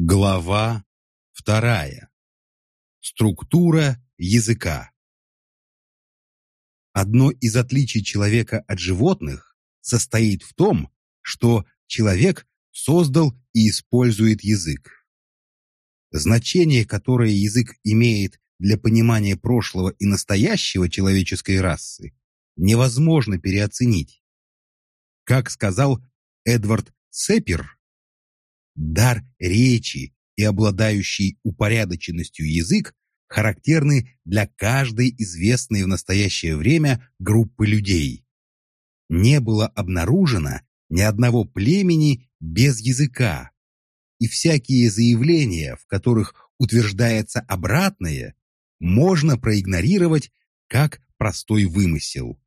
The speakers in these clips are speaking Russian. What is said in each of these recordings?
Глава вторая. Структура языка. Одно из отличий человека от животных состоит в том, что человек создал и использует язык. Значение, которое язык имеет для понимания прошлого и настоящего человеческой расы, невозможно переоценить. Как сказал Эдвард Сеппер, дар речи и обладающий упорядоченностью язык характерны для каждой известной в настоящее время группы людей. Не было обнаружено ни одного племени без языка, и всякие заявления, в которых утверждается обратное, можно проигнорировать как простой вымысел.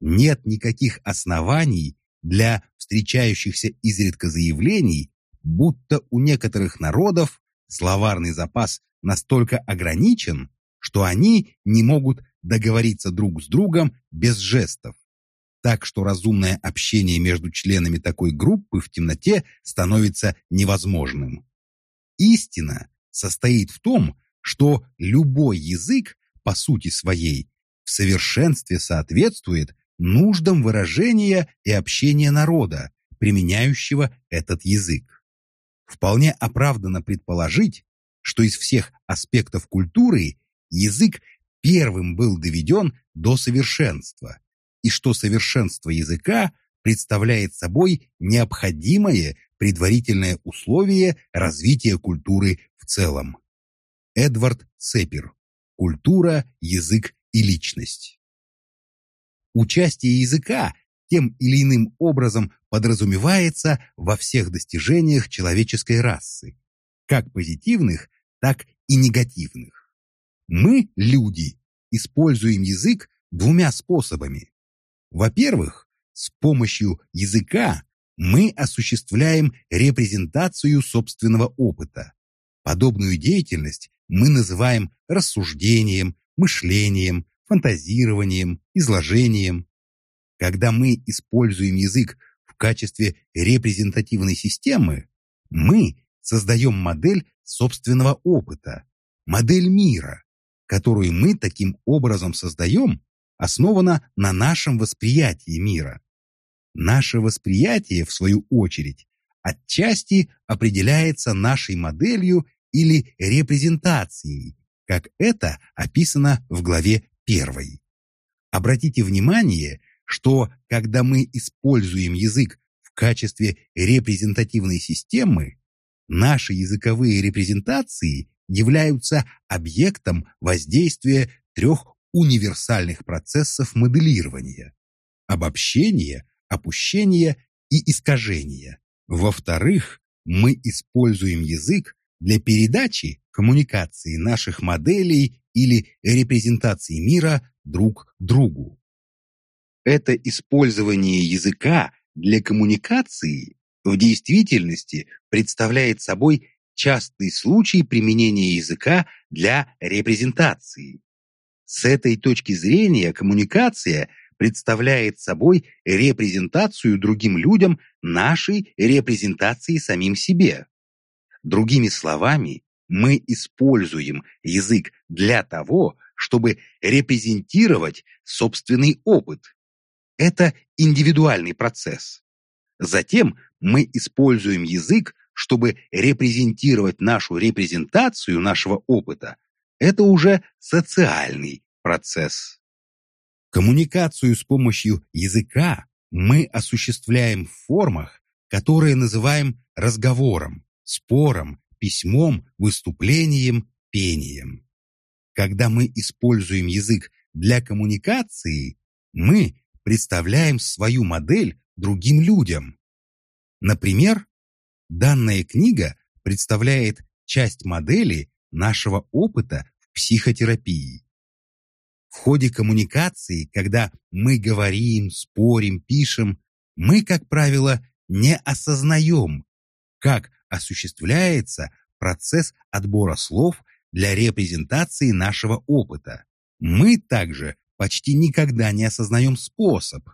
Нет никаких оснований для встречающихся изредка заявлений будто у некоторых народов словарный запас настолько ограничен, что они не могут договориться друг с другом без жестов. Так что разумное общение между членами такой группы в темноте становится невозможным. Истина состоит в том, что любой язык, по сути своей, в совершенстве соответствует нуждам выражения и общения народа, применяющего этот язык. Вполне оправдано предположить, что из всех аспектов культуры язык первым был доведен до совершенства, и что совершенство языка представляет собой необходимое предварительное условие развития культуры в целом. Эдвард Сеппер. Культура, язык и личность. Участие языка тем или иным образом подразумевается во всех достижениях человеческой расы, как позитивных, так и негативных. Мы, люди, используем язык двумя способами. Во-первых, с помощью языка мы осуществляем репрезентацию собственного опыта. Подобную деятельность мы называем рассуждением, мышлением, фантазированием, изложением. Когда мы используем язык в качестве репрезентативной системы, мы создаем модель собственного опыта, модель мира, которую мы таким образом создаем, основана на нашем восприятии мира. Наше восприятие, в свою очередь, отчасти определяется нашей моделью или репрезентацией, как это описано в главе 1. Обратите внимание, что когда мы используем язык в качестве репрезентативной системы, наши языковые репрезентации являются объектом воздействия трех универсальных процессов моделирования – обобщения, опущения и искажения. Во-вторых, мы используем язык для передачи коммуникации наших моделей или репрезентации мира друг другу это использование языка для коммуникации в действительности представляет собой частый случай применения языка для репрезентации. С этой точки зрения коммуникация представляет собой репрезентацию другим людям нашей репрезентации самим себе. Другими словами, мы используем язык для того, чтобы репрезентировать собственный опыт, это индивидуальный процесс. Затем мы используем язык, чтобы репрезентировать нашу репрезентацию нашего опыта. Это уже социальный процесс. Коммуникацию с помощью языка мы осуществляем в формах, которые называем разговором, спором, письмом, выступлением, пением. Когда мы используем язык для коммуникации, мы представляем свою модель другим людям. Например, данная книга представляет часть модели нашего опыта в психотерапии. В ходе коммуникации, когда мы говорим, спорим, пишем, мы, как правило, не осознаем, как осуществляется процесс отбора слов для репрезентации нашего опыта. Мы также почти никогда не осознаем способ,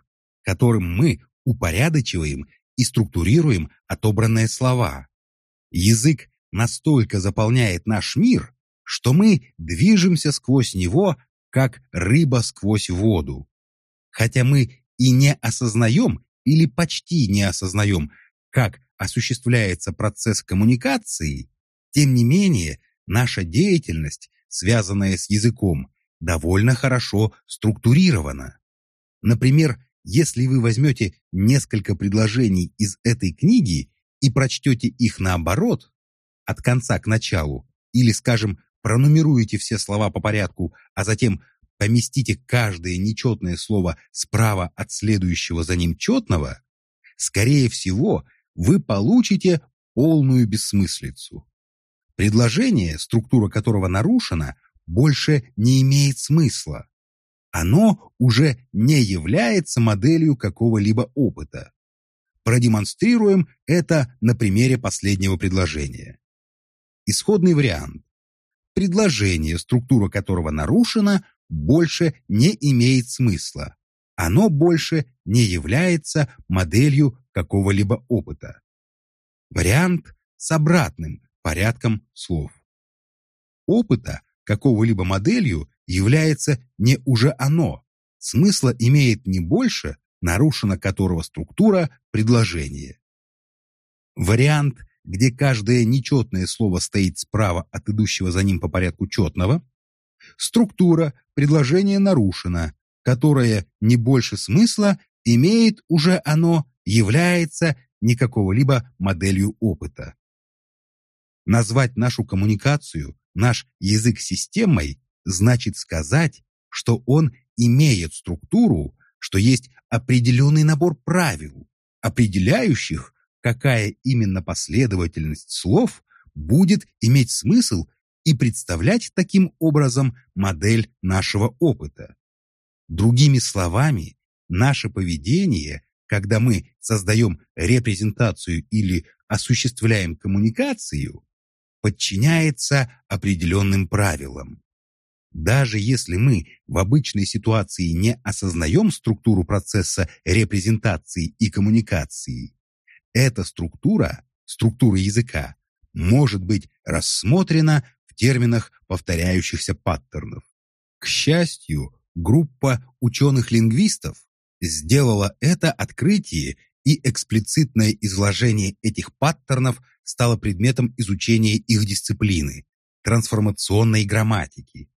которым мы упорядочиваем и структурируем отобранные слова. Язык настолько заполняет наш мир, что мы движемся сквозь него, как рыба сквозь воду. Хотя мы и не осознаем или почти не осознаем, как осуществляется процесс коммуникации, тем не менее наша деятельность, связанная с языком, довольно хорошо структурирована. Например, если вы возьмете несколько предложений из этой книги и прочтете их наоборот, от конца к началу, или, скажем, пронумеруете все слова по порядку, а затем поместите каждое нечетное слово справа от следующего за ним четного, скорее всего, вы получите полную бессмыслицу. Предложение, структура которого нарушена, больше не имеет смысла. Оно уже не является моделью какого-либо опыта. Продемонстрируем это на примере последнего предложения. Исходный вариант. Предложение, структура которого нарушена, больше не имеет смысла. Оно больше не является моделью какого-либо опыта. Вариант с обратным порядком слов. Опыта какого-либо моделью является не уже оно. Смысла имеет не больше, нарушена которого структура предложения. Вариант, где каждое нечетное слово стоит справа от идущего за ним по порядку четного, структура предложения нарушена, которая не больше смысла имеет уже оно, является не какого-либо моделью опыта. Назвать нашу коммуникацию, наш язык системой, значит сказать, что он имеет структуру, что есть определенный набор правил, определяющих, какая именно последовательность слов будет иметь смысл и представлять таким образом модель нашего опыта. Другими словами, наше поведение, когда мы создаем репрезентацию или осуществляем коммуникацию, подчиняется определенным правилам. Даже если мы в обычной ситуации не осознаем структуру процесса репрезентации и коммуникации, эта структура, структура языка, может быть рассмотрена в терминах повторяющихся паттернов. К счастью, группа ученых-лингвистов сделала это открытие, и эксплицитное изложение этих паттернов стало предметом изучения их дисциплины – трансформационной грамматики.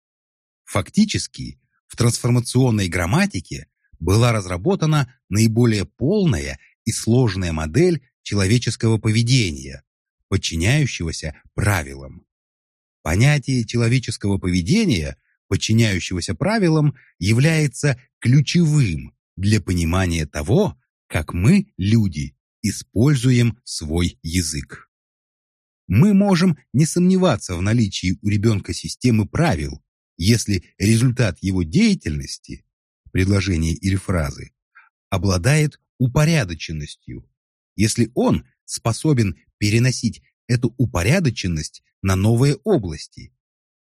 Фактически, в трансформационной грамматике была разработана наиболее полная и сложная модель человеческого поведения, подчиняющегося правилам. Понятие человеческого поведения, подчиняющегося правилам, является ключевым для понимания того, как мы, люди, используем свой язык. Мы можем не сомневаться в наличии у ребенка системы правил, если результат его деятельности, предложения или фразы, обладает упорядоченностью, если он способен переносить эту упорядоченность на новые области,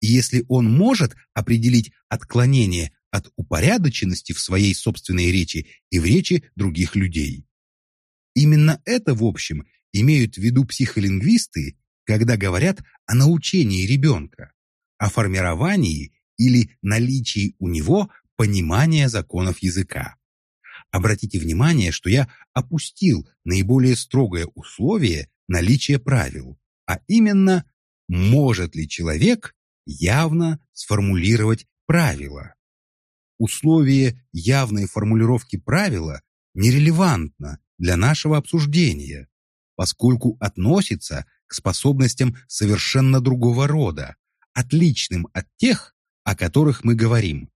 и если он может определить отклонение от упорядоченности в своей собственной речи и в речи других людей. Именно это, в общем, имеют в виду психолингвисты, когда говорят о научении ребенка, о формировании или наличии у него понимания законов языка. Обратите внимание, что я опустил наиболее строгое условие наличия правил, а именно, может ли человек явно сформулировать правила. Условие явной формулировки правила нерелевантно для нашего обсуждения, поскольку относится способностям совершенно другого рода, отличным от тех, о которых мы говорим.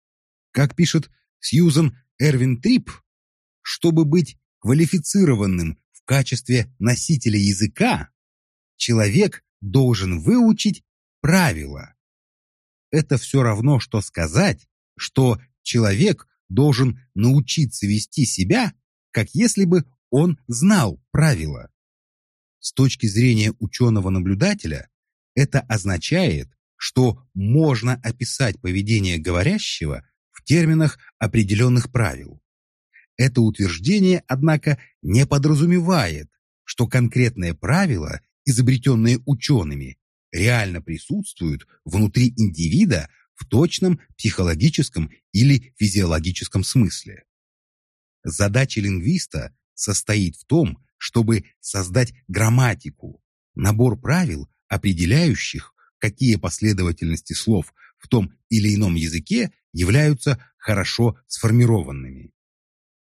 Как пишет Сьюзан Эрвин Трип, чтобы быть квалифицированным в качестве носителя языка, человек должен выучить правила. Это все равно, что сказать, что человек должен научиться вести себя, как если бы он знал правила. С точки зрения ученого-наблюдателя, это означает, что можно описать поведение говорящего в терминах определенных правил. Это утверждение, однако, не подразумевает, что конкретное правило изобретенные учеными, реально присутствуют внутри индивида в точном психологическом или физиологическом смысле. Задача лингвиста состоит в том, чтобы создать грамматику, набор правил, определяющих, какие последовательности слов в том или ином языке являются хорошо сформированными.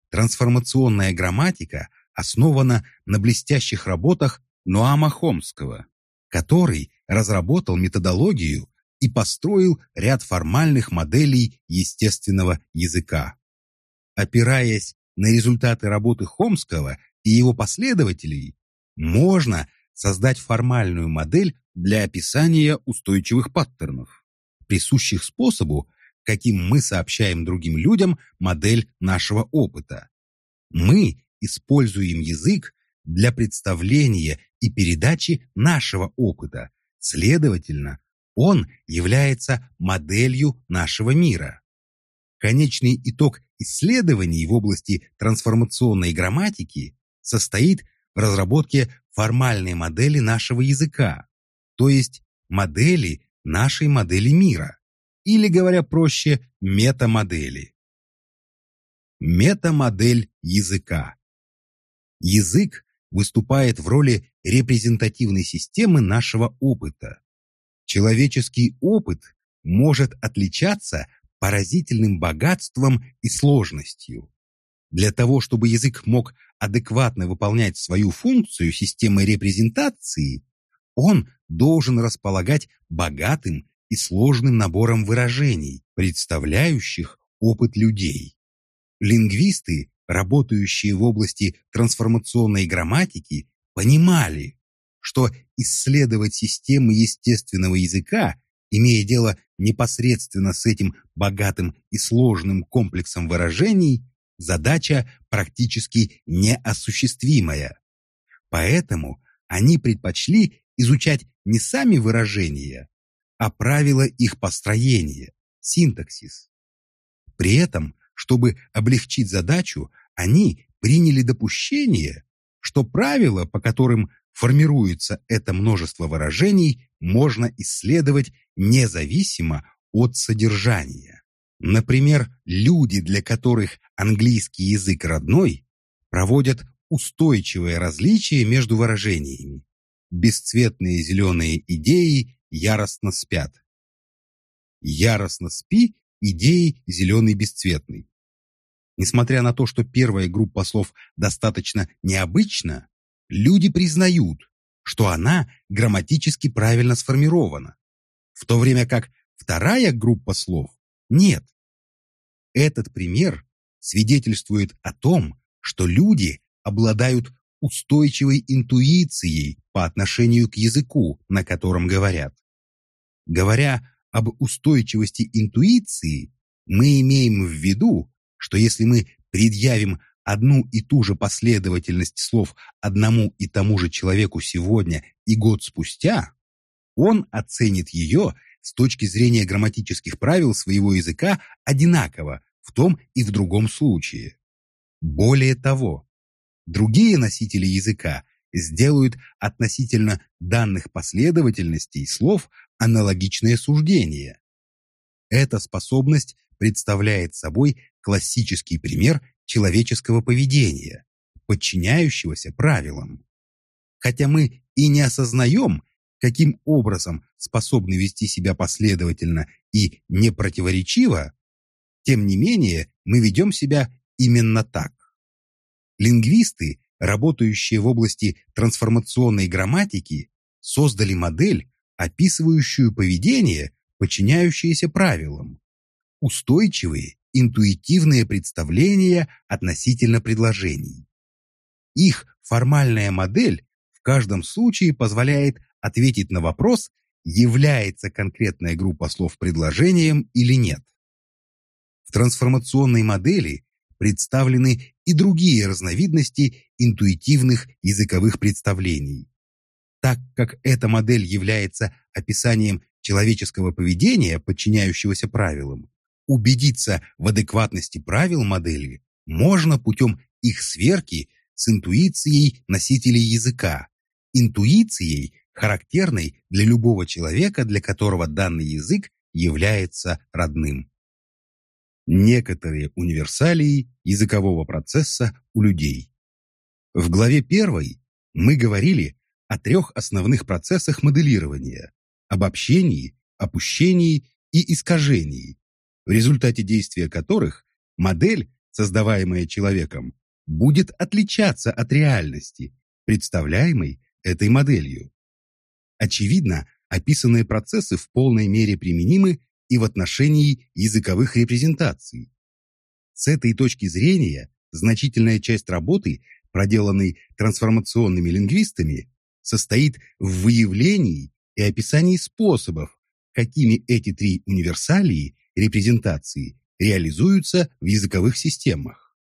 Трансформационная грамматика основана на блестящих работах Ноама Хомского, который разработал методологию и построил ряд формальных моделей естественного языка. Опираясь на результаты работы Хомского и его последователей, можно создать формальную модель для описания устойчивых паттернов, присущих способу, каким мы сообщаем другим людям модель нашего опыта. Мы используем язык для представления и передачи нашего опыта. Следовательно, он является моделью нашего мира. Конечный итог исследований в области трансформационной грамматики состоит в разработке формальной модели нашего языка, то есть модели нашей модели мира, или, говоря проще, метамодели. Метамодель языка. Язык выступает в роли репрезентативной системы нашего опыта. Человеческий опыт может отличаться поразительным богатством и сложностью. Для того, чтобы язык мог адекватно выполнять свою функцию системы репрезентации, он должен располагать богатым и сложным набором выражений, представляющих опыт людей. Лингвисты работающие в области трансформационной грамматики, понимали, что исследовать системы естественного языка, имея дело непосредственно с этим богатым и сложным комплексом выражений, задача практически неосуществимая. Поэтому они предпочли изучать не сами выражения, а правила их построения, синтаксис. При этом чтобы облегчить задачу, они приняли допущение, что правила, по которым формируется это множество выражений, можно исследовать независимо от содержания. Например, люди, для которых английский язык родной, проводят устойчивое различие между выражениями. Бесцветные зеленые идеи яростно спят. Яростно спи идеи зеленый бесцветный. Несмотря на то, что первая группа слов достаточно необычна, люди признают, что она грамматически правильно сформирована, в то время как вторая группа слов нет. Этот пример свидетельствует о том, что люди обладают устойчивой интуицией по отношению к языку, на котором говорят. Говоря об устойчивости интуиции мы имеем в виду, что если мы предъявим одну и ту же последовательность слов одному и тому же человеку сегодня и год спустя, он оценит ее с точки зрения грамматических правил своего языка одинаково в том и в другом случае. Более того, другие носители языка сделают относительно данных последовательностей слов аналогичное суждение. Эта способность представляет собой классический пример человеческого поведения, подчиняющегося правилам. Хотя мы и не осознаем, каким образом способны вести себя последовательно и непротиворечиво, тем не менее мы ведем себя именно так. Лингвисты работающие в области трансформационной грамматики, создали модель, описывающую поведение, подчиняющееся правилам. Устойчивые, интуитивные представления относительно предложений. Их формальная модель в каждом случае позволяет ответить на вопрос, является конкретная группа слов предложением или нет. В трансформационной модели представлены и другие разновидности интуитивных языковых представлений. Так как эта модель является описанием человеческого поведения, подчиняющегося правилам, убедиться в адекватности правил модели можно путем их сверки с интуицией носителей языка интуицией, характерной для любого человека, для которого данный язык является родным. Некоторые универсалии языкового процесса у людей. В главе первой мы говорили о трех основных процессах моделирования – обобщении, опущении и искажении, в результате действия которых модель, создаваемая человеком, будет отличаться от реальности, представляемой этой моделью. Очевидно, описанные процессы в полной мере применимы и в отношении языковых репрезентаций. С этой точки зрения значительная часть работы, проделанной трансформационными лингвистами, состоит в выявлении и описании способов, какими эти три универсалии репрезентации реализуются в языковых системах.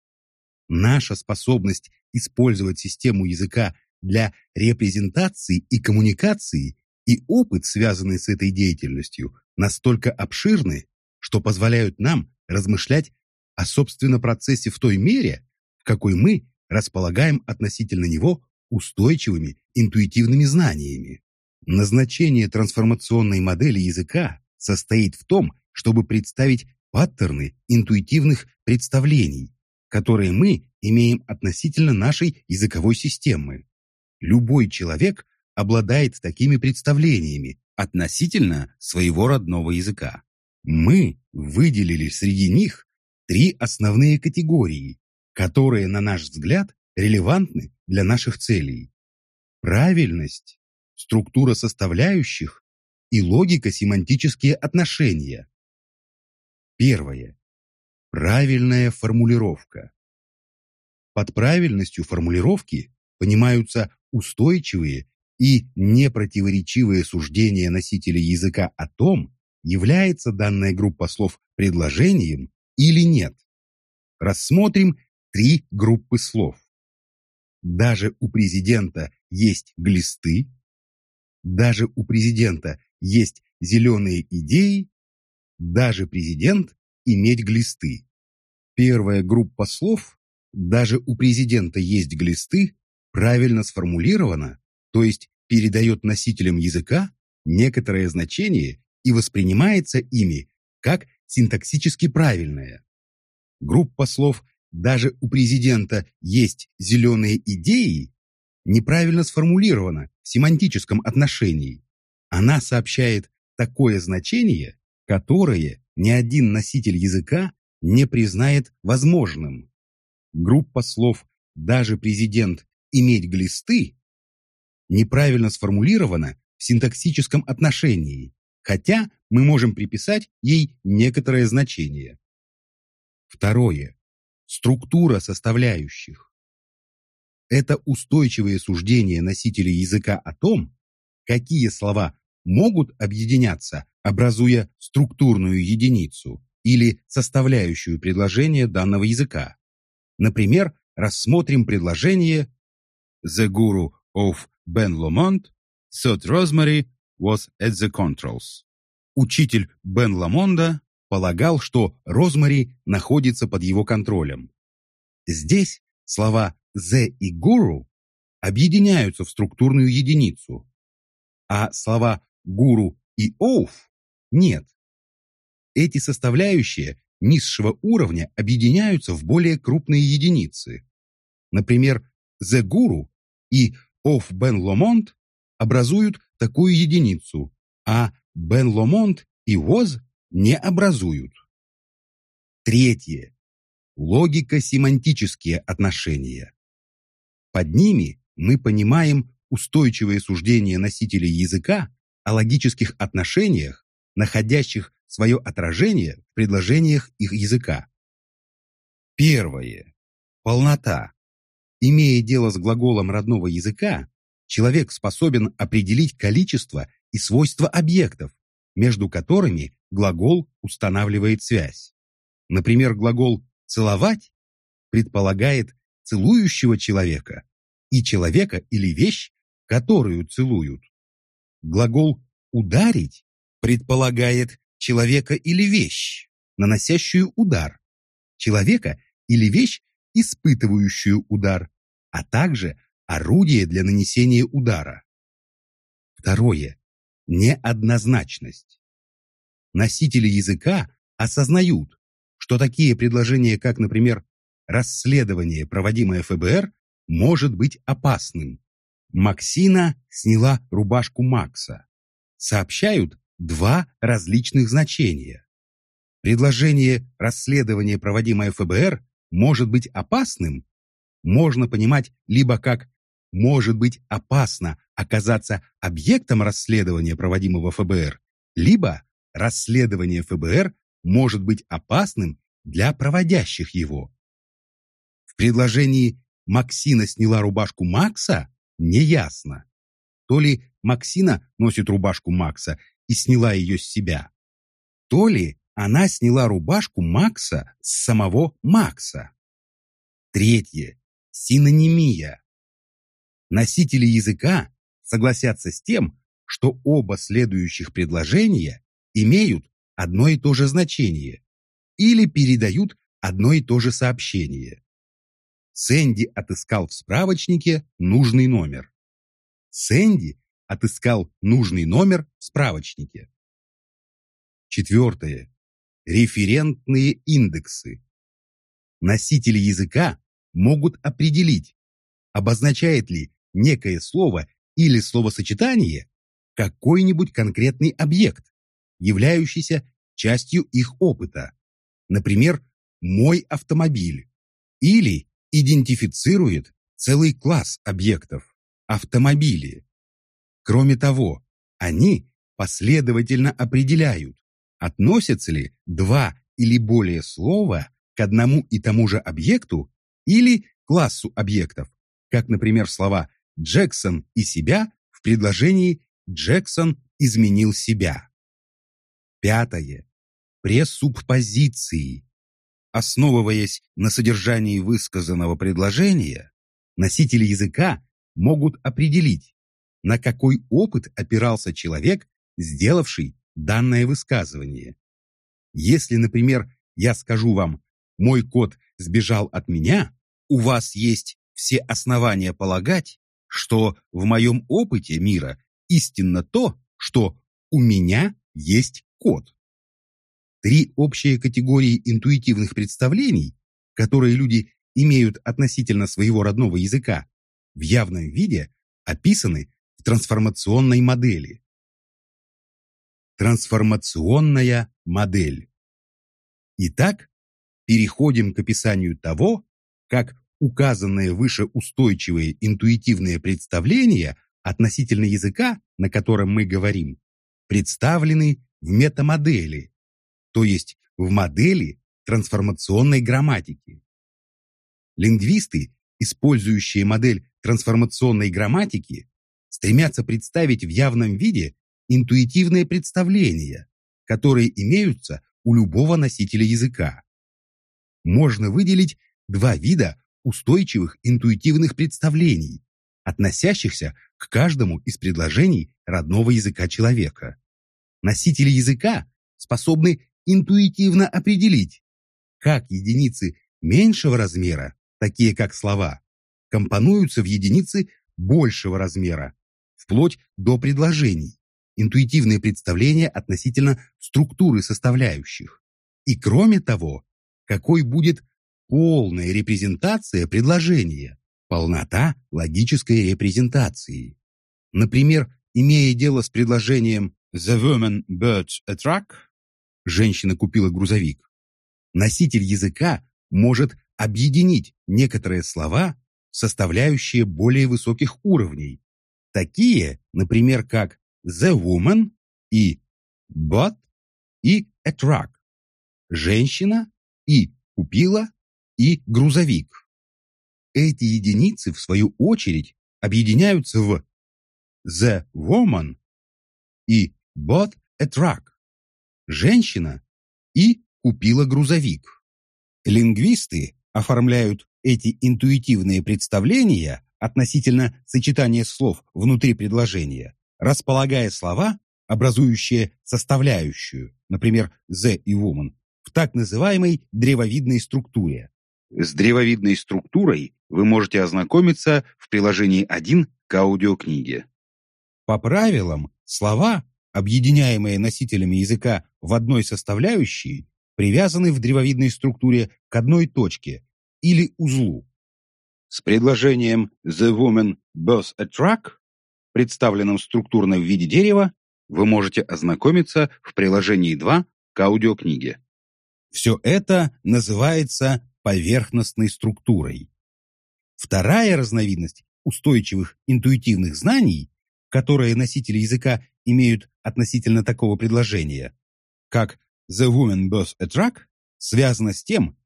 Наша способность использовать систему языка для репрезентации и коммуникации и опыт, связанный с этой деятельностью, настолько обширны, что позволяют нам размышлять о собственно процессе в той мере, в какой мы располагаем относительно него устойчивыми интуитивными знаниями. Назначение трансформационной модели языка состоит в том, чтобы представить паттерны интуитивных представлений, которые мы имеем относительно нашей языковой системы. Любой человек обладает такими представлениями относительно своего родного языка. Мы выделили среди них три основные категории, которые, на наш взгляд, релевантны для наших целей. Правильность, структура составляющих и логико-семантические отношения. Первое. Правильная формулировка. Под правильностью формулировки понимаются устойчивые и непротиворечивые суждения носителей языка о том, является данная группа слов предложением или нет. Рассмотрим три группы слов. Даже у президента есть глисты, даже у президента есть зеленые идеи, даже президент иметь глисты. Первая группа слов «даже у президента есть глисты» правильно сформулирована, то есть передает носителям языка некоторое значение и воспринимается ими как синтаксически правильное. Группа слов «даже у президента есть зеленые идеи» неправильно сформулирована в семантическом отношении. Она сообщает такое значение, которое ни один носитель языка не признает возможным. Группа слов «даже президент иметь глисты» неправильно сформулирована в синтаксическом отношении, хотя мы можем приписать ей некоторое значение. Второе. Структура составляющих. Это устойчивое суждение носителей языка о том, какие слова могут объединяться, образуя структурную единицу или составляющую предложение данного языка. Например, рассмотрим предложение The guru of Ben Lomond thought Rosemary was at the controls. Учитель Бен Ламонда полагал, что Розмари находится под его контролем. Здесь слова «the» и «guru» объединяются в структурную единицу, а слова «гуру» и «оуф» нет. Эти составляющие низшего уровня объединяются в более крупные единицы. Например, «the guru» и «of Ben Lomond» образуют такую единицу, а «Ben Lomond» и «was» не образуют. Третье. Логико-семантические отношения. Под ними мы понимаем устойчивое суждение носителей языка о логических отношениях, находящих свое отражение в предложениях их языка. Первое. Полнота. Имея дело с глаголом родного языка, человек способен определить количество и свойства объектов, между которыми глагол устанавливает связь. Например, глагол «целовать» предполагает целующего человека и человека или вещь, которую целуют. Глагол «ударить» предполагает человека или вещь, наносящую удар, человека или вещь, испытывающую удар, а также орудие для нанесения удара. Второе. Неоднозначность. Носители языка осознают, что такие предложения, как, например, «расследование, проводимое ФБР», может быть опасным. Максина сняла рубашку Макса. Сообщают два различных значения. Предложение «расследование, проводимое ФБР» может быть опасным можно понимать либо как «может быть опасно оказаться объектом расследования, проводимого ФБР», либо расследование ФБР может быть опасным для проводящих его. В предложении «Максина сняла рубашку Макса» неясно. То ли Максина носит рубашку Макса и сняла ее с себя, то ли она сняла рубашку Макса с самого Макса. Третье. Синонимия. Носители языка согласятся с тем, что оба следующих предложения имеют одно и то же значение или передают одно и то же сообщение. Сэнди отыскал в справочнике нужный номер. Сэнди отыскал нужный номер в справочнике. Четвертое. Референтные индексы. Носители языка могут определить, обозначает ли некое слово или словосочетание какой-нибудь конкретный объект, являющийся частью их опыта, например, «мой автомобиль», или идентифицирует целый класс объектов, автомобили. Кроме того, они последовательно определяют, относятся ли два или более слова к одному и тому же объекту или классу объектов, как, например, слова «Джексон и себя» в предложении «Джексон изменил себя». Пятое. Пресуппозиции. Основываясь на содержании высказанного предложения, носители языка могут определить, на какой опыт опирался человек, сделавший данное высказывание. Если, например, я скажу вам «мой кот сбежал от меня», у вас есть все основания полагать, что в моем опыте мира истинно то, что у меня есть кот. Три общие категории интуитивных представлений, которые люди имеют относительно своего родного языка, в явном виде описаны в трансформационной модели. Трансформационная модель. Итак, переходим к описанию того, как указанные выше устойчивые интуитивные представления относительно языка, на котором мы говорим, представлены в метамодели, то есть в модели трансформационной грамматики. Лингвисты, использующие модель трансформационной грамматики, стремятся представить в явном виде интуитивные представления, которые имеются у любого носителя языка можно выделить два вида устойчивых интуитивных представлений, относящихся к каждому из предложений родного языка человека. Носители языка способны интуитивно определить, как единицы меньшего размера, такие как слова, компонуются в единицы большего размера, вплоть до предложений, интуитивные представления относительно структуры составляющих. И кроме того, какой будет полная репрезентация предложения, полнота логической репрезентации. Например, имея дело с предложением «The woman bought a truck» – «Женщина купила грузовик», носитель языка может объединить некоторые слова, составляющие более высоких уровней, такие, например, как «the woman» и «bought» и «a truck» – «женщина» и купила, и грузовик. Эти единицы, в свою очередь, объединяются в the woman и bought a truck. Женщина и купила грузовик. Лингвисты оформляют эти интуитивные представления относительно сочетания слов внутри предложения, располагая слова, образующие составляющую, например, the и woman, в так называемой древовидной структуре. С древовидной структурой вы можете ознакомиться в приложении 1 к аудиокниге. По правилам, слова, объединяемые носителями языка в одной составляющей, привязаны в древовидной структуре к одной точке или узлу. С предложением «The woman bought a truck», представленным структурно в виде дерева, вы можете ознакомиться в приложении 2 к аудиокниге. Все это называется поверхностной структурой. Вторая разновидность устойчивых интуитивных знаний, которые носители языка имеют относительно такого предложения, как «the woman bought a truck», связана с тем,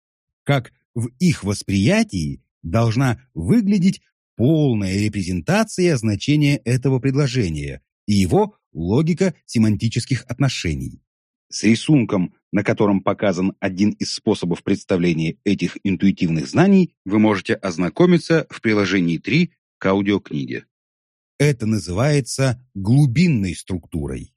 как в их восприятии должна выглядеть полная репрезентация значения этого предложения и его логика семантических отношений. С рисунком, на котором показан один из способов представления этих интуитивных знаний, вы можете ознакомиться в приложении 3 к аудиокниге. Это называется глубинной структурой.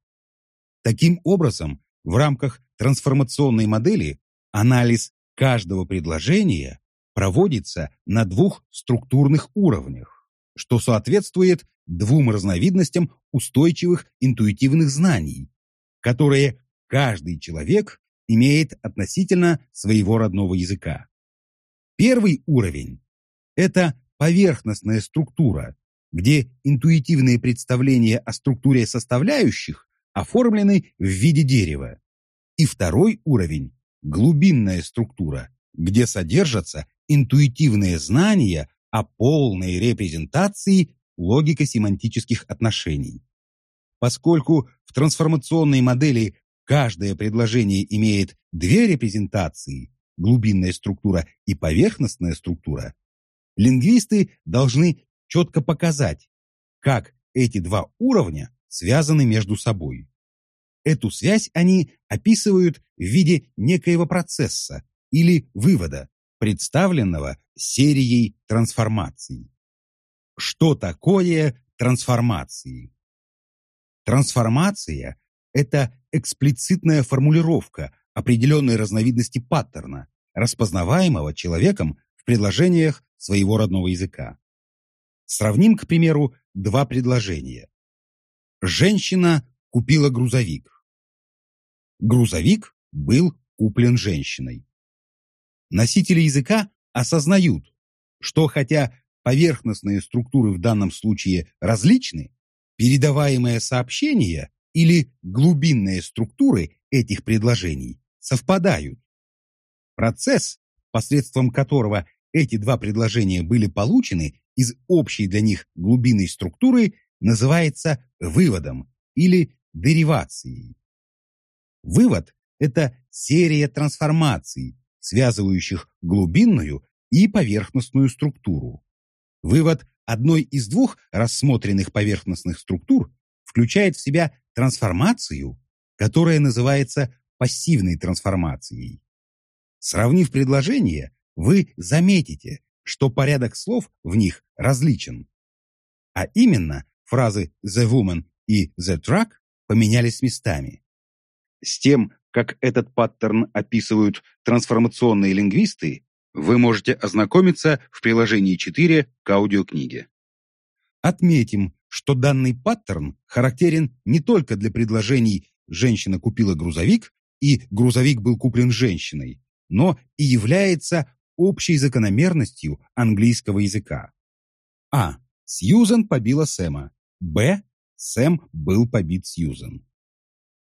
Таким образом, в рамках трансформационной модели анализ каждого предложения проводится на двух структурных уровнях, что соответствует двум разновидностям устойчивых интуитивных знаний, которые каждый человек имеет относительно своего родного языка. Первый уровень – это поверхностная структура, где интуитивные представления о структуре составляющих оформлены в виде дерева. И второй уровень – глубинная структура, где содержатся интуитивные знания о полной репрезентации логико-семантических отношений. Поскольку в трансформационной модели каждое предложение имеет две репрезентации – глубинная структура и поверхностная структура, лингвисты должны четко показать, как эти два уровня связаны между собой. Эту связь они описывают в виде некоего процесса или вывода, представленного серией трансформаций. Что такое трансформации? Трансформация – это эксплицитная формулировка определенной разновидности паттерна, распознаваемого человеком в предложениях своего родного языка. Сравним, к примеру, два предложения. Женщина купила грузовик. Грузовик был куплен женщиной. Носители языка осознают, что хотя поверхностные структуры в данном случае различны, передаваемые сообщения или глубинные структуры этих предложений совпадают. Процесс, посредством которого эти два предложения были получены из общей для них глубинной структуры, называется выводом или деривацией. Вывод – это серия трансформаций, связывающих глубинную и поверхностную структуру. Вывод одной из двух рассмотренных поверхностных структур включает в себя трансформацию, которая называется пассивной трансформацией. Сравнив предложения, вы заметите, что порядок слов в них различен. А именно, фразы «the woman» и «the truck» поменялись местами. С тем, как этот паттерн описывают трансформационные лингвисты, вы можете ознакомиться в приложении 4 к аудиокниге. Отметим, что данный паттерн характерен не только для предложений «женщина купила грузовик» и «грузовик был куплен женщиной», но и является общей закономерностью английского языка. А. Сьюзен побила Сэма. Б. Сэм был побит Сьюзен.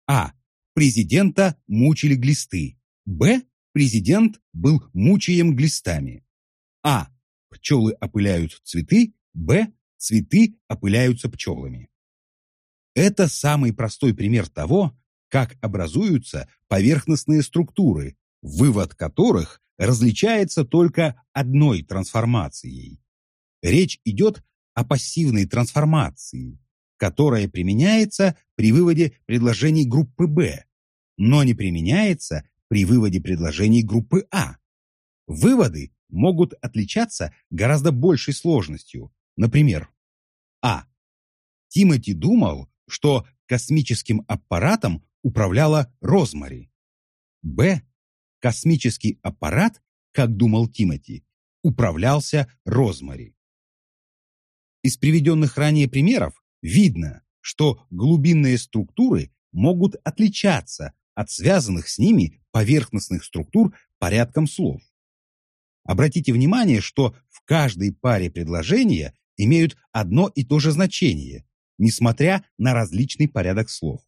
А. Президента мучили глисты. Б. Президент был мучаем глистами. А. Пчелы опыляют цветы. Б. Цветы опыляются пчелами. Это самый простой пример того, как образуются поверхностные структуры, вывод которых различается только одной трансформацией. Речь идет о пассивной трансформации, которая применяется при выводе предложений группы Б, но не применяется при выводе предложений группы А. Выводы могут отличаться гораздо большей сложностью. Например, А. Тимоти думал, что космическим аппаратом управляла Розмари. Б космический аппарат как думал Тимоти, управлялся Розмари. Из приведенных ранее примеров видно, что глубинные структуры могут отличаться от связанных с ними поверхностных структур порядком слов. Обратите внимание, что в каждой паре предложения имеют одно и то же значение, несмотря на различный порядок слов.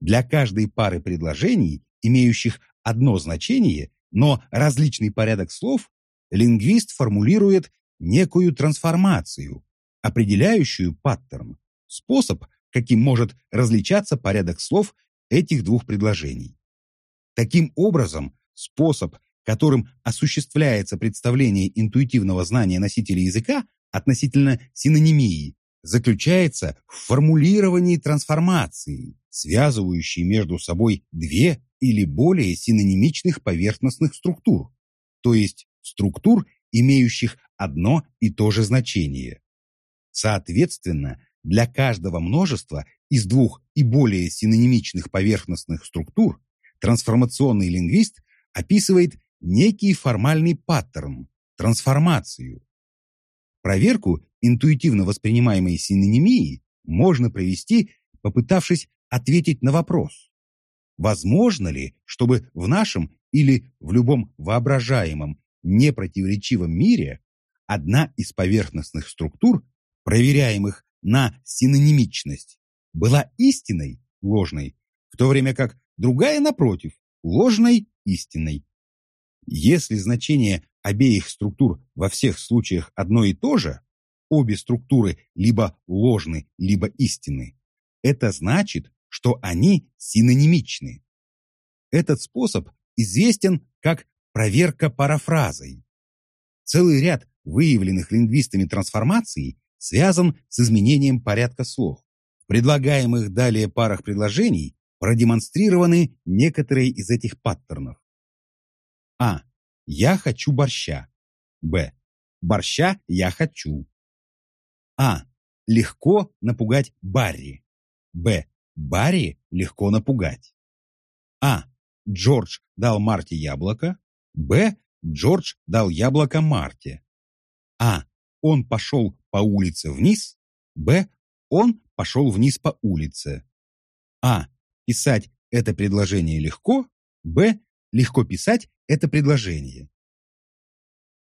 Для каждой пары предложений, имеющих одно значение, но различный порядок слов, лингвист формулирует некую трансформацию, определяющую паттерн, способ, каким может различаться порядок слов этих двух предложений. Таким образом, способ, которым осуществляется представление интуитивного знания носителя языка относительно синонимии, заключается в формулировании трансформации, связывающей между собой две или более синонимичных поверхностных структур, то есть структур, имеющих одно и то же значение. Соответственно, для каждого множества из двух и более синонимичных поверхностных структур трансформационный лингвист описывает некий формальный паттерн, трансформацию. Проверку интуитивно воспринимаемой синонимии можно провести, попытавшись ответить на вопрос, возможно ли, чтобы в нашем или в любом воображаемом непротиворечивом мире одна из поверхностных структур, проверяемых на синонимичность, была истинной, ложной, в то время как другая, напротив, ложной, истинной. Если значение обеих структур во всех случаях одно и то же, обе структуры либо ложны, либо истинны, это значит, что они синонимичны. Этот способ известен как проверка парафразой. Целый ряд выявленных лингвистами трансформаций связан с изменением порядка слов. В предлагаемых далее парах предложений продемонстрированы некоторые из этих паттернов. А. Я хочу борща. Б. Борща я хочу. А. Легко напугать Барри. Б. Барри легко напугать. А. Джордж дал Марте яблоко. Б. Джордж дал яблоко Марте. А. Он пошел по улице вниз. Б. Он пошел вниз по улице. А. Писать это предложение легко. Б. Легко писать это предложение.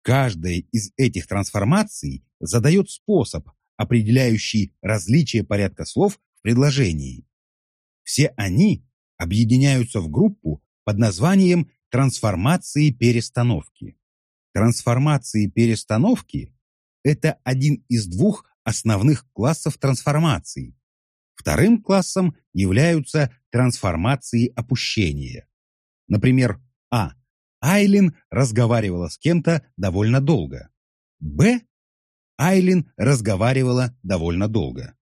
Каждая из этих трансформаций задает способ, определяющий различие порядка слов в предложении. Все они объединяются в группу под названием трансформации перестановки. Трансформации перестановки – это один из двух основных классов трансформаций. Вторым классом являются трансформации опущения. Например, А. Айлин разговаривала с кем-то довольно долго. Б. Айлин разговаривала довольно долго.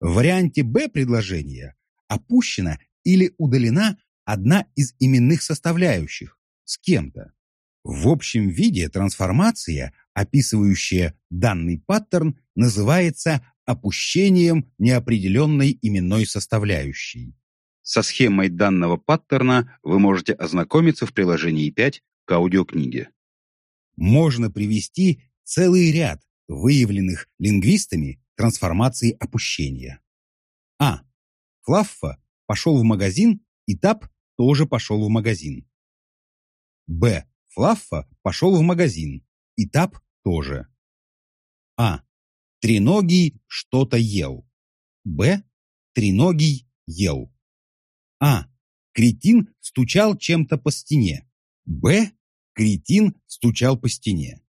В варианте Б предложения опущена или удалена одна из именных составляющих с кем-то. В общем виде трансформация, описывающая данный паттерн, называется опущением неопределенной именной составляющей. Со схемой данного паттерна вы можете ознакомиться в приложении 5 к аудиокниге. Можно привести целый ряд выявленных лингвистами трансформаций опущения. А. Флаффа пошел в магазин, и Тап тоже пошел в магазин. Б. Флаффа пошел в магазин, и Тап тоже. А. Треногий что-то ел. Б. Треногий ел. А. Кретин стучал чем-то по стене. Б. Кретин стучал по стене.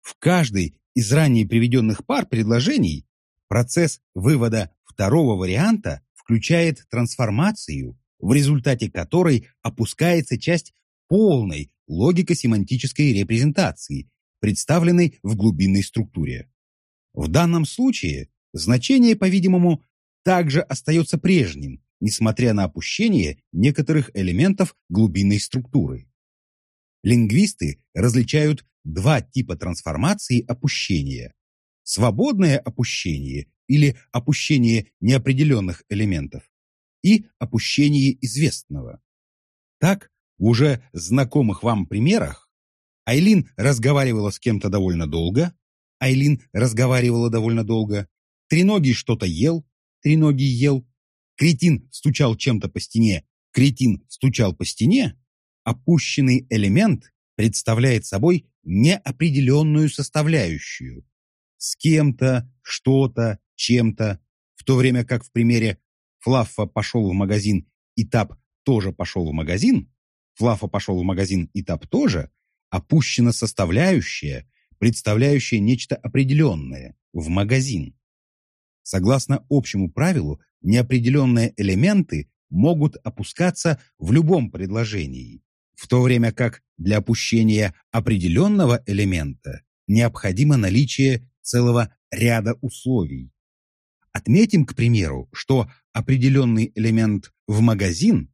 В каждой из ранее приведенных пар предложений процесс вывода второго варианта включает трансформацию, в результате которой опускается часть полной логико-семантической репрезентации, представленной в глубинной структуре. В данном случае значение, по-видимому, также остается прежним, несмотря на опущение некоторых элементов глубинной структуры. Лингвисты различают два типа трансформации опущения. Свободное опущение или опущение неопределенных элементов и опущение известного. Так, уже знакомых вам примерах Айлин разговаривала с кем-то довольно долго. Айлин разговаривала довольно долго. Треногий что-то ел. Треногий ел. Кретин стучал чем-то по стене. Кретин стучал по стене. Опущенный элемент представляет собой неопределенную составляющую. С кем-то, что-то, чем-то, в то время как в примере Флаффа пошел в магазин и Тап тоже пошел в магазин, Флаффа пошел в магазин и Тап тоже, опущена составляющая, представляющая нечто определенное, в магазин. Согласно общему правилу, неопределенные элементы могут опускаться в любом предложении, в то время как для опущения определенного элемента необходимо наличие целого ряда условий. Отметим, к примеру, что определенный элемент в магазин,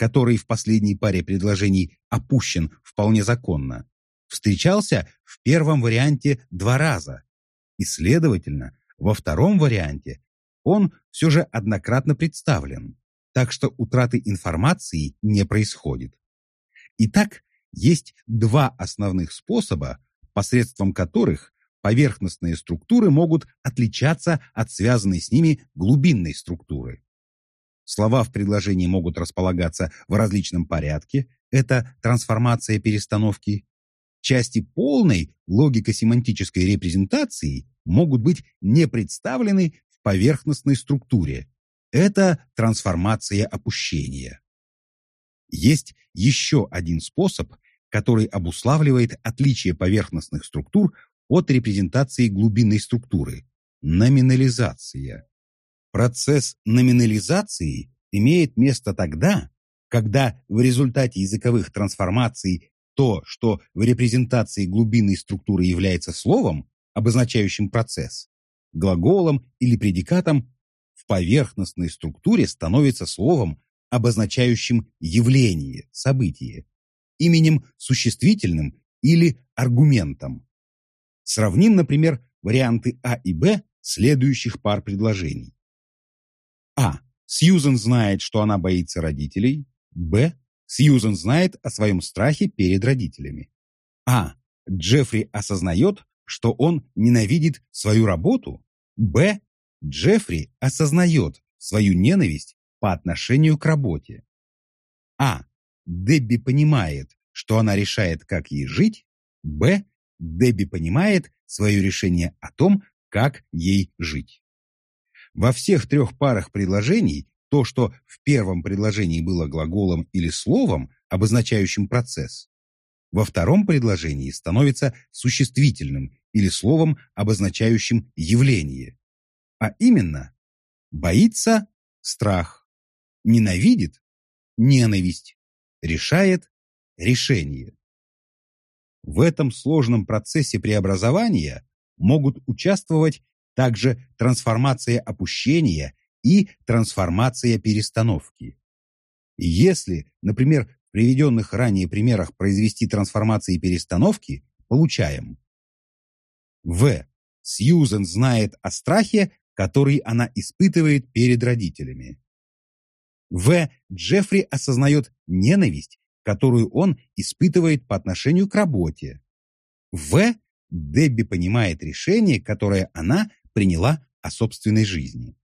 который в последней паре предложений опущен вполне законно, встречался в первом варианте два раза, и, следовательно, во втором варианте он все же однократно представлен, так что утраты информации не происходит. Итак, есть два основных способа, посредством которых поверхностные структуры могут отличаться от связанной с ними глубинной структуры. Слова в предложении могут располагаться в различном порядке, это трансформация перестановки. Части полной логико-семантической репрезентации могут быть не представлены в поверхностной структуре. Это трансформация опущения. Есть еще один способ, который обуславливает отличие поверхностных структур от репрезентации глубинной структуры – номинализация. Процесс номинализации имеет место тогда, когда в результате языковых трансформаций то, что в репрезентации глубинной структуры является словом, обозначающим процесс, глаголом или предикатом, в поверхностной структуре становится словом, обозначающим явление, событие, именем существительным или аргументом. Сравним, например, варианты А и Б следующих пар предложений. А. Сьюзен знает, что она боится родителей. Б. Сьюзен знает о своем страхе перед родителями. А. Джеффри осознает, что он ненавидит свою работу. Б. Джеффри осознает свою ненависть по отношению к работе. А. Дебби понимает, что она решает, как ей жить. Б. Дебби понимает свое решение о том, как ей жить. Во всех трех парах предложений то, что в первом предложении было глаголом или словом, обозначающим процесс, во втором предложении становится существительным или словом, обозначающим явление. А именно, боится – страх, ненавидит – ненависть, решает – решение. В этом сложном процессе преобразования могут участвовать также трансформация опущения и трансформация перестановки. Если, например, в приведенных ранее примерах произвести трансформации перестановки, получаем В. Сьюзен знает о страхе, который она испытывает перед родителями. В. Джеффри осознает ненависть, которую он испытывает по отношению к работе. В. Дебби понимает решение, которое она приняла о собственной жизни.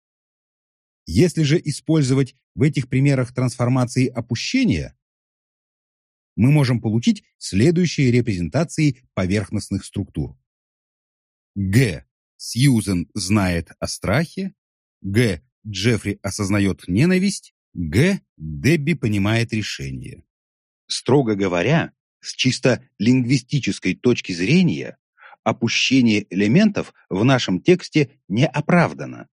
Если же использовать в этих примерах трансформации опущения, мы можем получить следующие репрезентации поверхностных структур. Г. Сьюзен знает о страхе. Г. Джеффри осознает ненависть. Г. Дебби понимает решение. Строго говоря, с чисто лингвистической точки зрения, опущение элементов в нашем тексте не оправдано,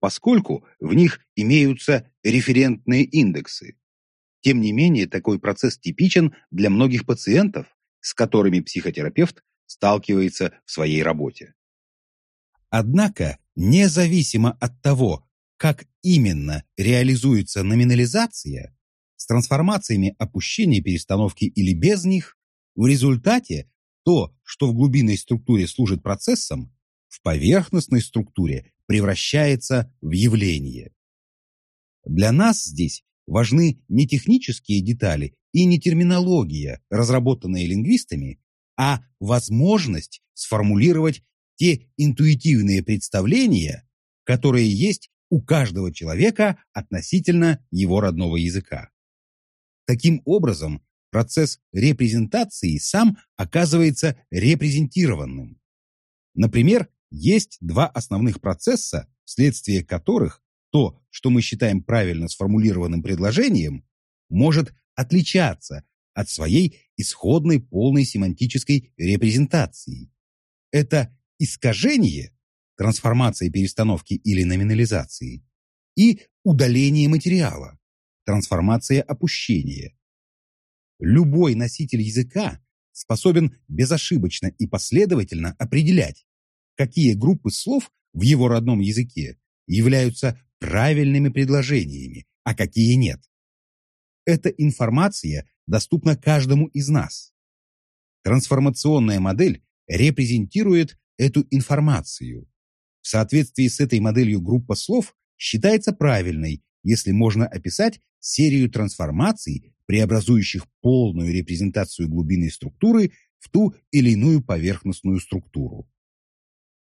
поскольку в них имеются референтные индексы. Тем не менее, такой процесс типичен для многих пациентов, с которыми психотерапевт сталкивается в своей работе. Однако, независимо от того, как именно реализуется номинализация, с трансформациями опущения перестановки или без них, в результате то, что в глубинной структуре служит процессом, в поверхностной структуре превращается в явление. Для нас здесь важны не технические детали и не терминология, разработанная лингвистами, а возможность сформулировать те интуитивные представления, которые есть у каждого человека относительно его родного языка. Таким образом, процесс репрезентации сам оказывается репрезентированным. Например, есть два основных процесса, вследствие которых то, что мы считаем правильно сформулированным предложением, может отличаться от своей исходной полной семантической репрезентации. Это искажение, трансформация перестановки или номинализации, и удаление материала, трансформация опущения. Любой носитель языка способен безошибочно и последовательно определять, какие группы слов в его родном языке являются правильными предложениями, а какие нет. Эта информация доступна каждому из нас. Трансформационная модель репрезентирует эту информацию. В соответствии с этой моделью группа слов считается правильной, если можно описать серию трансформаций, преобразующих полную репрезентацию глубинной структуры в ту или иную поверхностную структуру.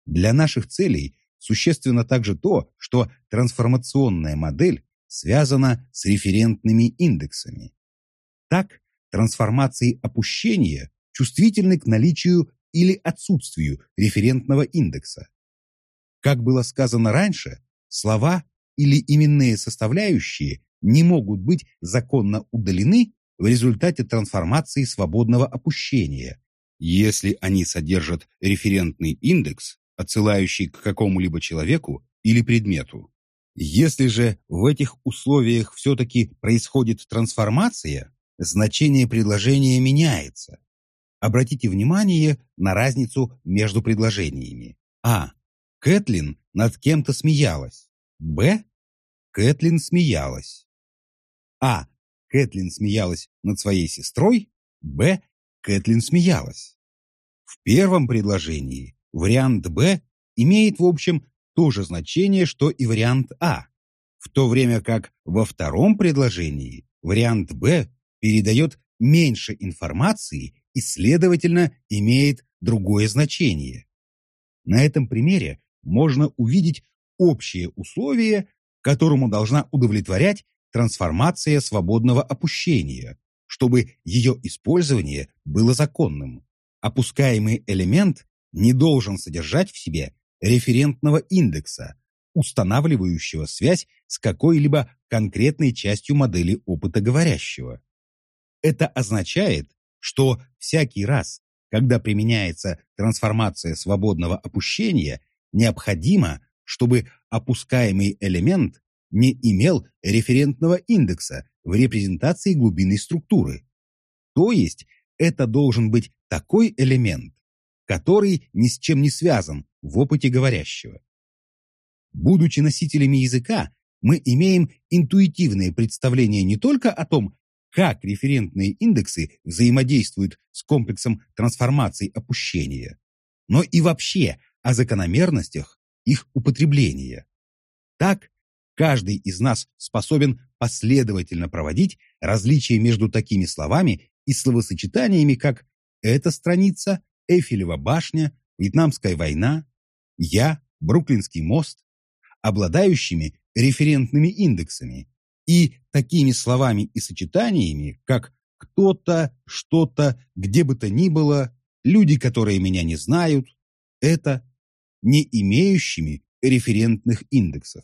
Для наших целей существенно также то, что трансформационная модель связана с референтными индексами. Так, трансформации опущения чувствительны к наличию или отсутствию референтного индекса. Как было сказано раньше, слова или именные составляющие не могут быть законно удалены в результате трансформации свободного опущения, если они содержат референтный индекс, отсылающий к какому-либо человеку или предмету. Если же в этих условиях все-таки происходит трансформация, значение предложения меняется. Обратите внимание на разницу между предложениями. А. Кэтлин над кем-то смеялась. Б. Кэтлин смеялась. А. Кэтлин смеялась над своей сестрой. Б. Кэтлин смеялась. В первом предложении вариант Б имеет, в общем, то же значение, что и вариант А, в то время как во втором предложении вариант Б передает меньше информации и, следовательно, имеет другое значение. На этом примере можно увидеть общее условие, которому должна удовлетворять трансформация свободного опущения, чтобы ее использование было законным. Опускаемый элемент не должен содержать в себе референтного индекса, устанавливающего связь с какой-либо конкретной частью модели опыта говорящего. Это означает, что всякий раз, когда применяется трансформация свободного опущения, необходимо, чтобы опускаемый элемент не имел референтного индекса в репрезентации глубинной структуры. То есть это должен быть такой элемент, который ни с чем не связан в опыте говорящего. Будучи носителями языка, мы имеем интуитивное представление не только о том, как референтные индексы взаимодействуют с комплексом трансформаций опущения, но и вообще о закономерностях их употребления. Так, каждый из нас способен последовательно проводить различия между такими словами и словосочетаниями, как «эта страница», «Эйфелева башня», «Вьетнамская война», «я», «Бруклинский мост», обладающими референтными индексами, и такими словами и сочетаниями, как «кто-то», «что-то», «где бы то ни было», «люди, которые меня не знают», это не имеющими референтных индексов.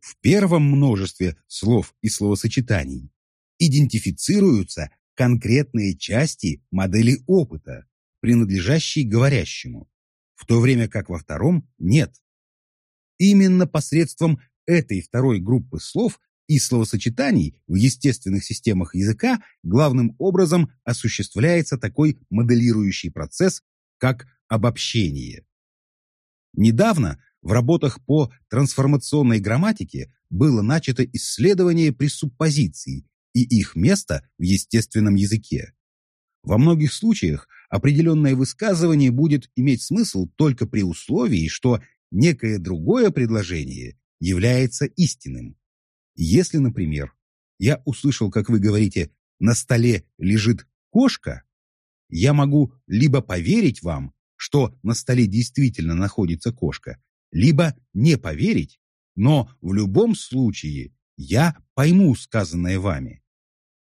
В первом множестве слов и словосочетаний идентифицируются конкретные части модели опыта, принадлежащие говорящему, в то время как во втором нет. Именно посредством этой второй группы слов и словосочетаний в естественных системах языка главным образом осуществляется такой моделирующий процесс, как обобщение. Недавно в работах по трансформационной грамматике было начато исследование пресуппозиций и их места в естественном языке. Во многих случаях определенное высказывание будет иметь смысл только при условии, что некое другое предложение является истинным. Если, например, я услышал, как вы говорите, на столе лежит кошка, я могу либо поверить вам, что на столе действительно находится кошка, либо не поверить, но в любом случае я пойму сказанное вами.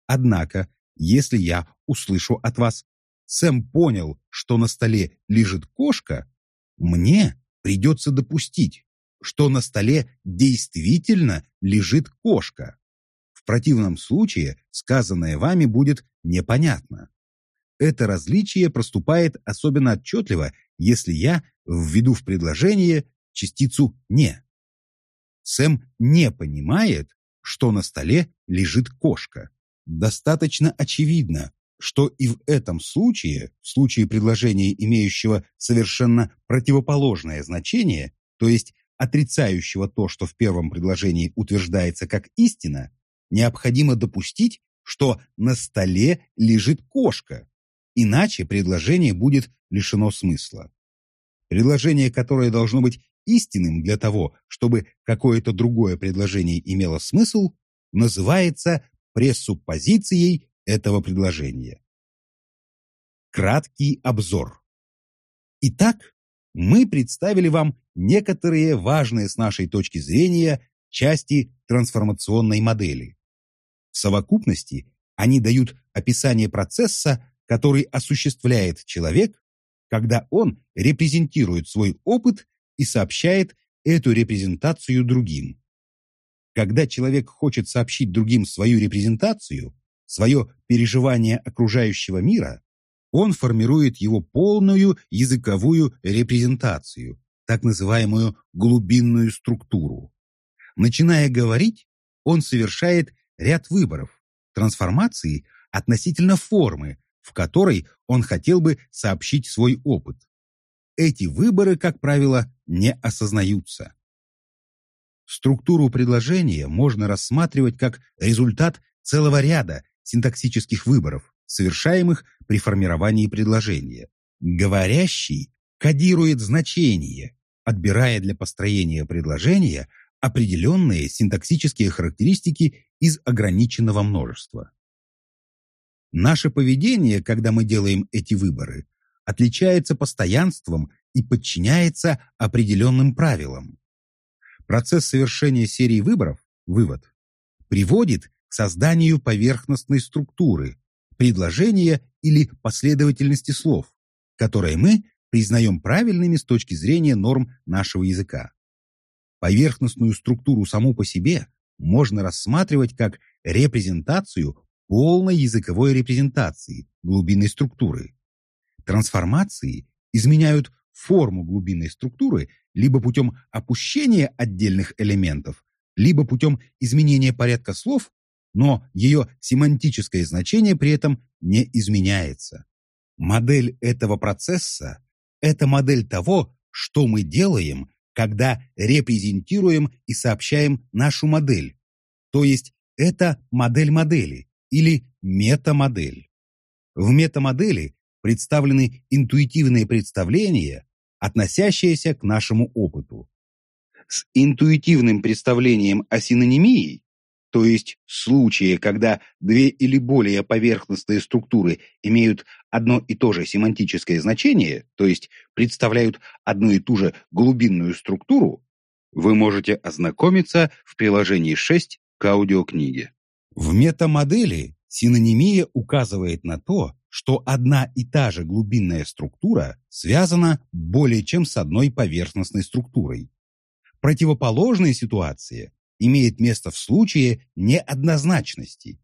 Однако, если я услышу от вас «Сэм понял, что на столе лежит кошка», мне придется допустить, что на столе действительно лежит кошка. В противном случае сказанное вами будет непонятно. Это различие проступает особенно отчетливо, если я введу в предложение частицу «не». Сэм не понимает, что на столе лежит кошка. Достаточно очевидно, что и в этом случае, в случае предложения, имеющего совершенно противоположное значение, то есть отрицающего то, что в первом предложении утверждается как истина, необходимо допустить, что на столе лежит кошка, иначе предложение будет лишено смысла. Предложение, которое должно быть истинным для того, чтобы какое-то другое предложение имело смысл, называется пресуппозицией этого предложения. Краткий обзор. Итак, мы представили вам некоторые важные с нашей точки зрения части трансформационной модели. В совокупности они дают описание процесса, который осуществляет человек, когда он репрезентирует свой опыт и сообщает эту репрезентацию другим. Когда человек хочет сообщить другим свою репрезентацию, свое переживание окружающего мира, он формирует его полную языковую репрезентацию, так называемую глубинную структуру. Начиная говорить, он совершает ряд выборов, трансформации относительно формы, в которой он хотел бы сообщить свой опыт. Эти выборы, как правило, не осознаются. Структуру предложения можно рассматривать как результат целого ряда синтаксических выборов, совершаемых при формировании предложения. Говорящий кодирует значение, отбирая для построения предложения определенные синтаксические характеристики из ограниченного множества. Наше поведение, когда мы делаем эти выборы, отличается постоянством и подчиняется определенным правилам. Процесс совершения серии выборов, вывод, приводит к созданию поверхностной структуры, предложения или последовательности слов, которые мы признаем правильными с точки зрения норм нашего языка. Поверхностную структуру саму по себе можно рассматривать как репрезентацию полной языковой репрезентации глубинной структуры. Трансформации изменяют форму глубинной структуры либо путем опущения отдельных элементов, либо путем изменения порядка слов, но ее семантическое значение при этом не изменяется. Модель этого процесса – это модель того, что мы делаем, когда репрезентируем и сообщаем нашу модель. То есть это модель модели или метамодель. В метамодели представлены интуитивные представления, относящиеся к нашему опыту. С интуитивным представлением о синонимии, то есть случае, когда две или более поверхностные структуры имеют одно и то же семантическое значение, то есть представляют одну и ту же глубинную структуру, вы можете ознакомиться в приложении 6 к аудиокниге. В метамодели синонимия указывает на то, что одна и та же глубинная структура связана более чем с одной поверхностной структурой. Противоположная ситуация имеет место в случае неоднозначности.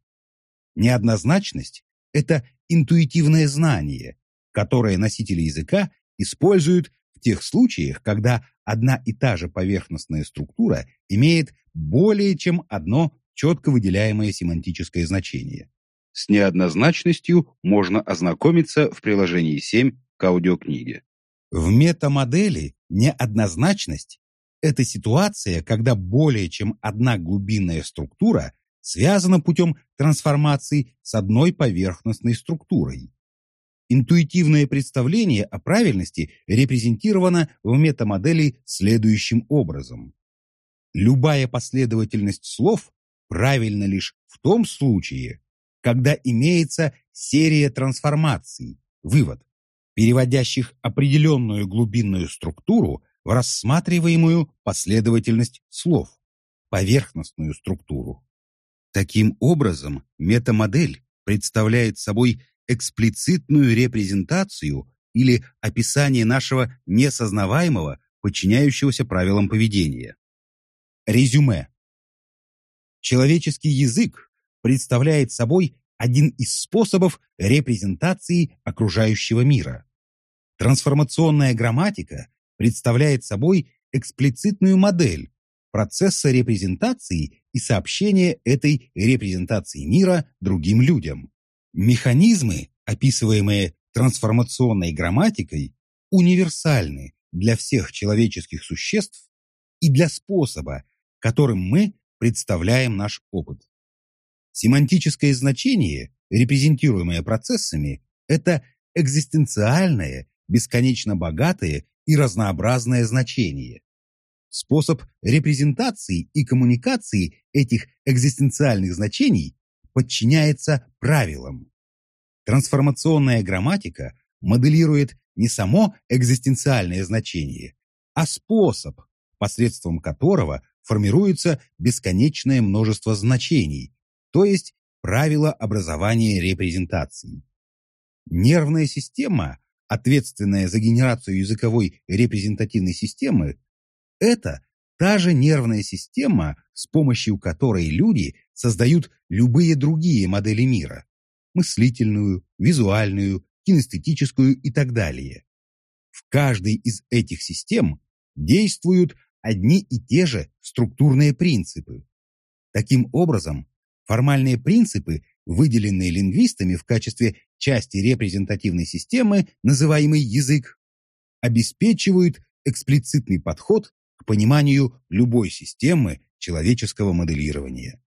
Неоднозначность – это интуитивное знание, которое носители языка используют в тех случаях, когда одна и та же поверхностная структура имеет более чем одно четко выделяемое семантическое значение. С неоднозначностью можно ознакомиться в приложении 7 к аудиокниге. В метамодели неоднозначность – это ситуация, когда более чем одна глубинная структура связана путем трансформации с одной поверхностной структурой. Интуитивное представление о правильности репрезентировано в метамодели следующим образом. Любая последовательность слов правильна лишь в том случае, когда имеется серия трансформаций, Вывод. Переводящих определенную глубинную структуру в рассматриваемую последовательность слов, поверхностную структуру. Таким образом, метамодель представляет собой эксплицитную репрезентацию или описание нашего несознаваемого, подчиняющегося правилам поведения. Резюме. Человеческий язык представляет собой один из способов репрезентации окружающего мира. Трансформационная грамматика представляет собой эксплицитную модель процесса репрезентации и сообщения этой репрезентации мира другим людям. Механизмы, описываемые трансформационной грамматикой, универсальны для всех человеческих существ и для способа, которым мы представляем наш опыт. Семантическое значение, репрезентируемое процессами, это экзистенциальное, бесконечно богатое и разнообразное значение. Способ репрезентации и коммуникации этих экзистенциальных значений подчиняется правилам. Трансформационная грамматика моделирует не само экзистенциальное значение, а способ, посредством которого формируется бесконечное множество значений, то есть правила образования репрезентации. Нервная система, ответственная за генерацию языковой репрезентативной системы, это та же нервная система, с помощью которой люди создают любые другие модели мира – мыслительную, визуальную, кинестетическую и так далее. В каждой из этих систем действуют одни и те же структурные принципы. Таким образом, формальные принципы, выделенные лингвистами в качестве части репрезентативной системы, называемый язык, обеспечивают эксплицитный подход к пониманию любой системы человеческого моделирования.